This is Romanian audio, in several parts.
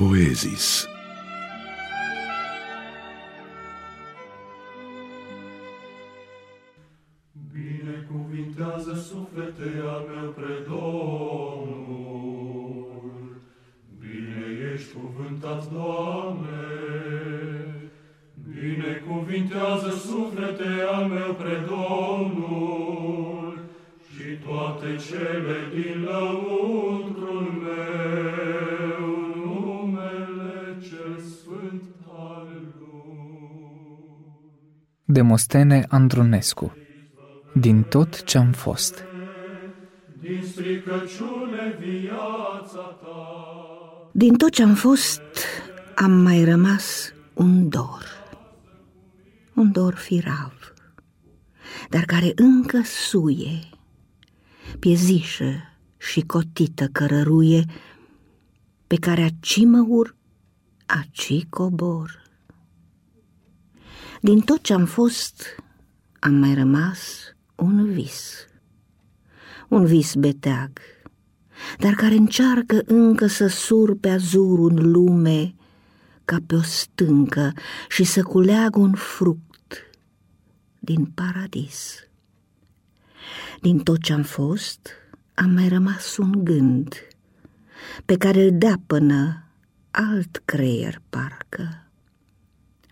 Poezis. Binecuvintează suflete al meu pre Domnul. Bine ești cuvântat, Doamne. Binecuvintează suflete al meu pre Domnul și toate cele din lăuntrul Demostene Andronescu Din tot ce-am fost Din stricăciune viața ta, Din tot ce am fost, am mai rămas un dor. Un dor firav, dar care încă suie, piezișă și cotită cărăruie, pe care aci mă ur, aci cobor. Din tot ce am fost, am mai rămas un vis, un vis beteag, dar care încearcă încă să sur pe azurul în lume ca pe o stâncă și să culeagă un fruct din paradis. Din tot ce am fost, am mai rămas un gând pe care îl dea până alt creier parcă.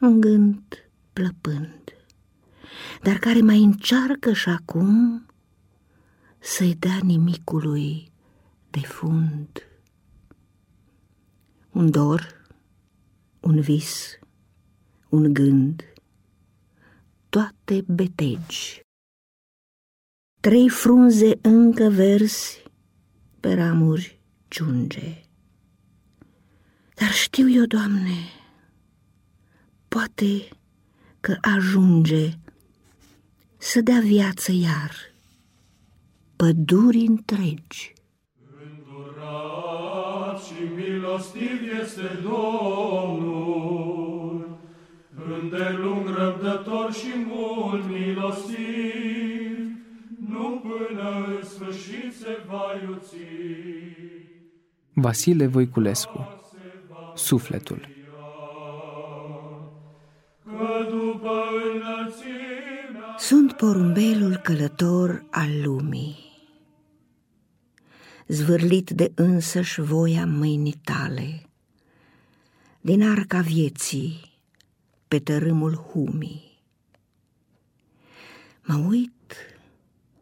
Un gând plăpând, dar care mai încearcă și acum să-i dea nimicului de fund. Un dor, un vis, un gând, toate betegi. Trei frunze încă verzi pe ramuri ciunge. Dar știu eu, Doamne, poate că ajunge să dea viață iar păduri întregi. Îndurat și milostiv este Domnul, îndelung răbdător și mult milostiv, nu până în sfârșit se va iuți. Vasile Voiculescu Sufletul Sunt porumbelul călător al lumii, zvârlit de însăși voia mâinii tale, din arca vieții pe tărâmul humii. Mă uit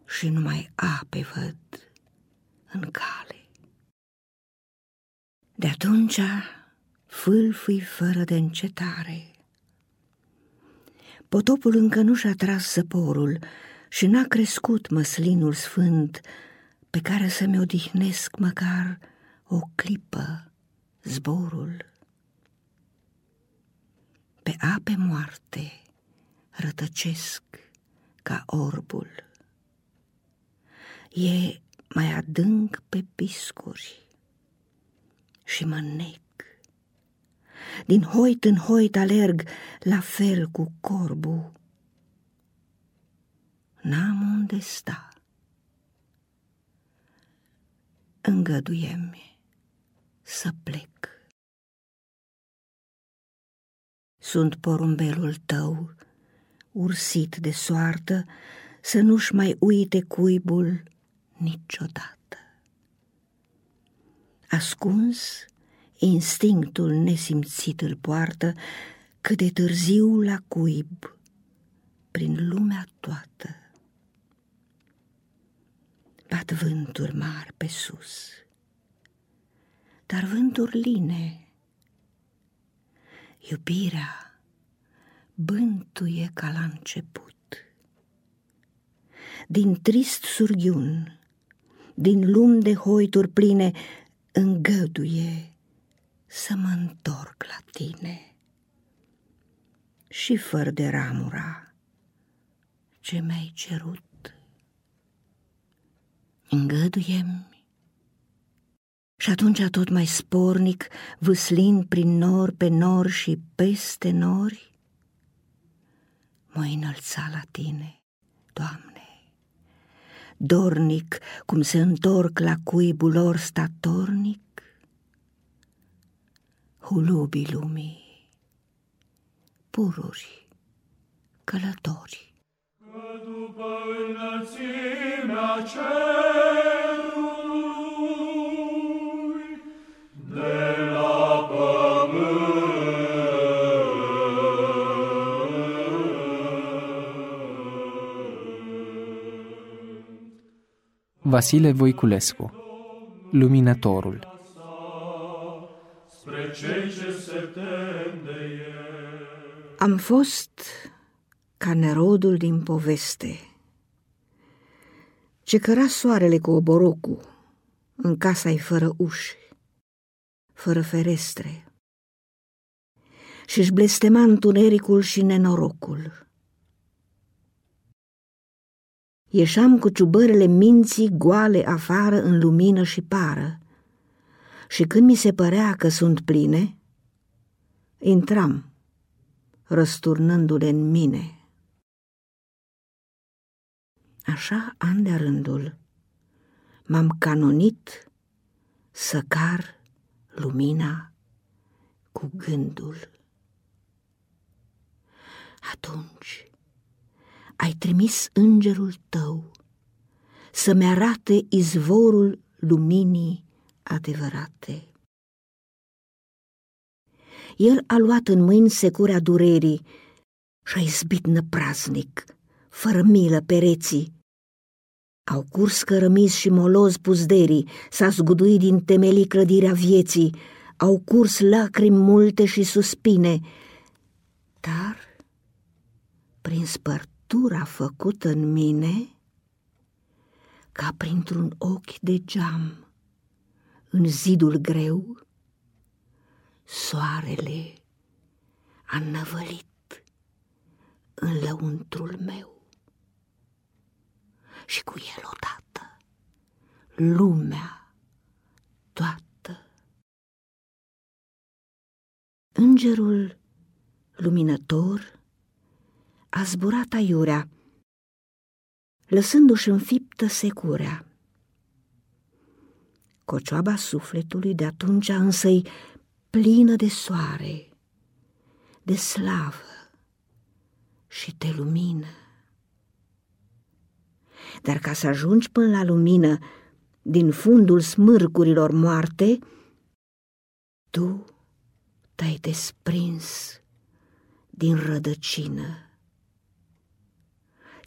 și numai ape văd în cale. De atunci fâlfâi fără de încetare. Potopul încă nu și-a tras zăporul și n-a crescut măslinul sfânt pe care să-mi odihnesc măcar o clipă zborul. Pe ape moarte rătăcesc ca orbul. E mai adânc pe piscuri și mă nec. Din hoit în hoit alerg, la fel cu corbu. N-am unde sta. Îngăduiem să plec. Sunt porumbelul tău, ursit de soartă, să nu-și mai uite cuibul niciodată. Ascuns, instinctul nesimțit îl poartă cât de târziu la cuib, prin lumea toată. Bat vânturi mari pe sus, dar vânturi line. Iubirea bântuie ca la început. Din trist surghiun, din lumi de hoituri pline, îngăduie să mă întorc la tine. Și fără de ramura ce mi-ai cerut, îngăduiem și atunci tot mai spornic, vâslind prin nor pe nor și peste nori, mă înălța la tine, Doamne, dornic cum se întorc la cuibul lor statornic, hulubii lumii, pururi, călători. Că după înălțimea cerului, de la pământ, Vasile Voiculescu Luminătorul spre cei ce se tem de el. Am fost ca nerodul din poveste, ce căra soarele cu oborocul în casa-i fără uși, fără ferestre, și-și blestema întunericul și nenorocul. Ieșeam cu ciubările minții goale afară în lumină și pară, și când mi se părea că sunt pline, intram, răsturnându-le în mine. Așa, an de rândul, m-am canonit să car lumina cu gândul. Atunci ai trimis îngerul tău să-mi arate izvorul luminii adevărate. El a luat în mâini securea durerii și-a izbit năpraznic, fără milă pereții. Au curs cărămiz și moloz puzderii, s-a zguduit din temelii clădirea vieții, au curs lacrimi multe și suspine, dar, prin spărtura făcută în mine, ca printr-un ochi de geam, în zidul greu, soarele a năvălit în lăuntrul meu. Și cu el odată lumea toată. Îngerul luminător a zburat aiurea, lăsându-și înfiptă securea. Cocioaba sufletului de atunci însă-i plină de soare, de slavă și de lumină. Dar ca să ajungi până la lumină din fundul smârcurilor moarte, tu te-ai desprins din rădăcină,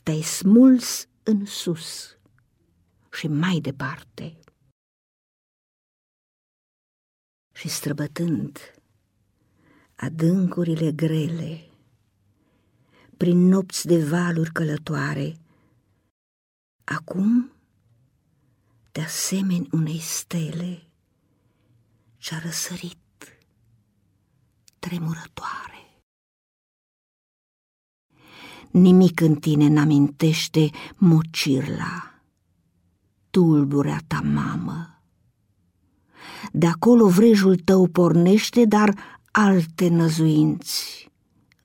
te-ai smuls în sus și mai departe. Și străbătând adâncurile grele, prin nopți de valuri călătoare, acum, de asemeni unei stele ce-a răsărit tremurătoare. Nimic în tine n-amintește mocirla, tulburea ta mamă, de acolo vrejul tău pornește, dar alte năzuinți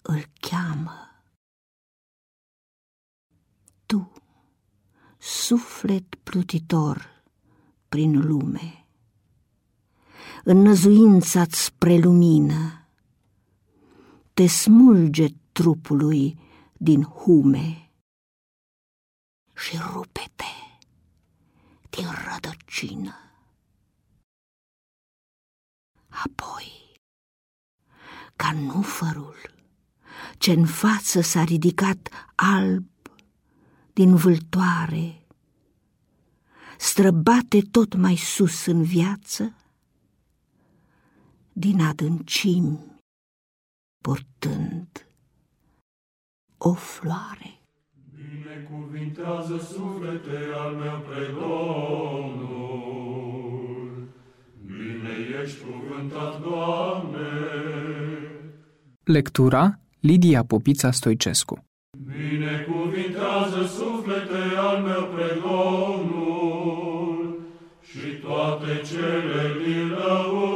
îl cheamă. Tu, suflet plutitor prin lume, în năzuința spre lumină, te smulge trupului din hume și rupe-te din rădăcină. Apoi, ca nufărul ce în față s-a ridicat alb din vâltoare, străbate tot mai sus în viață, din adâncimi, purtând o floare. Binecuvintează suflete al meu pre Domnul. Bine ești cuvântat, Doamne. Lectura Lidia Popița Stoicescu Binecuvintează suflete al meu pre Domnul și toate cele din lăuntrul meu.